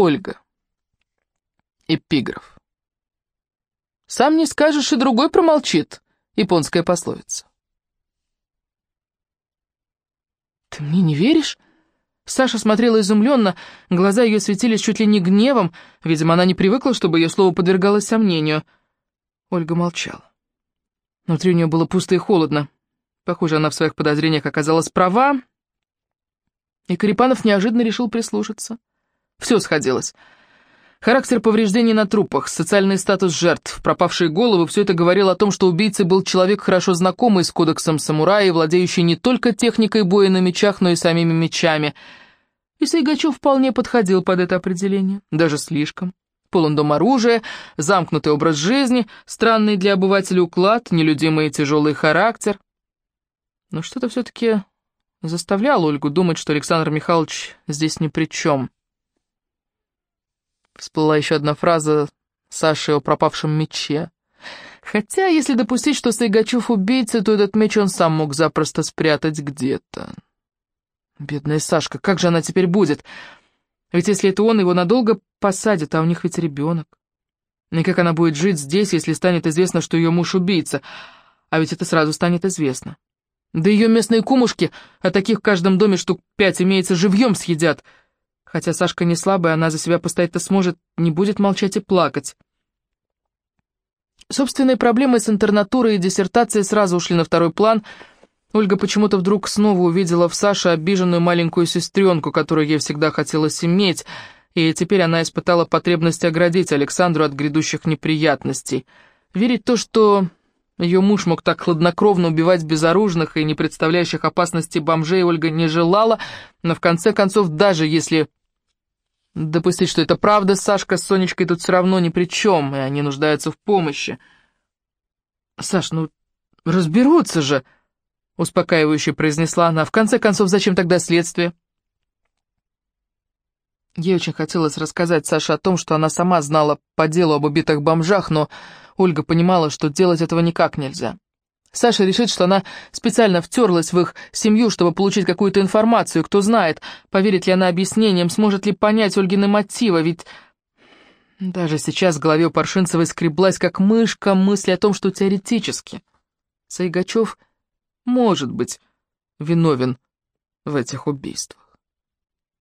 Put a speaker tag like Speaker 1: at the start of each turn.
Speaker 1: Ольга. Эпиграф. «Сам не скажешь, и другой промолчит» — японская пословица. «Ты мне не веришь?» Саша смотрела изумленно, глаза ее светились чуть ли не гневом, видимо, она не привыкла, чтобы ее слово подвергалось сомнению. Ольга молчала. Внутри у нее было пусто и холодно. Похоже, она в своих подозрениях оказалась права, и Карипанов неожиданно решил прислушаться. Все сходилось. Характер повреждений на трупах, социальный статус жертв, пропавшие головы — все это говорило о том, что убийцей был человек, хорошо знакомый с кодексом самурая, владеющий не только техникой боя на мечах, но и самими мечами. И Сайгачев вполне подходил под это определение, даже слишком. Полон дом оружия, замкнутый образ жизни, странный для обывателя уклад, нелюдимый и тяжелый характер. Но что-то все-таки заставляло Ольгу думать, что Александр Михайлович здесь ни при чем. Всплыла еще одна фраза Саши о пропавшем мече. Хотя, если допустить, что Сайгачев убийца, то этот меч он сам мог запросто спрятать где-то. Бедная Сашка, как же она теперь будет? Ведь если это он, его надолго посадят, а у них ведь ребенок. И как она будет жить здесь, если станет известно, что ее муж убийца? А ведь это сразу станет известно. Да ее местные кумушки, а таких в каждом доме штук пять имеется, живьем съедят — Хотя Сашка не слабая, она за себя постоять-то сможет, не будет молчать и плакать. Собственные проблемы с интернатурой и диссертацией сразу ушли на второй план. Ольга почему-то вдруг снова увидела в Саше обиженную маленькую сестренку, которую ей всегда хотелось иметь, и теперь она испытала потребность оградить Александру от грядущих неприятностей. Верить то, что ее муж мог так хладнокровно убивать безоружных и не представляющих опасности бомжей, Ольга не желала, но в конце концов, даже если Допустить, что это правда, Сашка с Сонечкой тут все равно ни при чем, и они нуждаются в помощи. «Саш, ну разберутся же!» — успокаивающе произнесла она. «В конце концов, зачем тогда следствие?» Ей очень хотелось рассказать Саше о том, что она сама знала по делу об убитых бомжах, но Ольга понимала, что делать этого никак нельзя. Саша решит, что она специально втерлась в их семью, чтобы получить какую-то информацию. Кто знает, поверит ли она объяснениям, сможет ли понять Ольгины мотивы, ведь... Даже сейчас в голове у Паршинцевой скреблась, как мышка, мысль о том, что теоретически Сайгачев может быть виновен в этих убийствах.